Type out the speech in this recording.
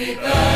Capitão.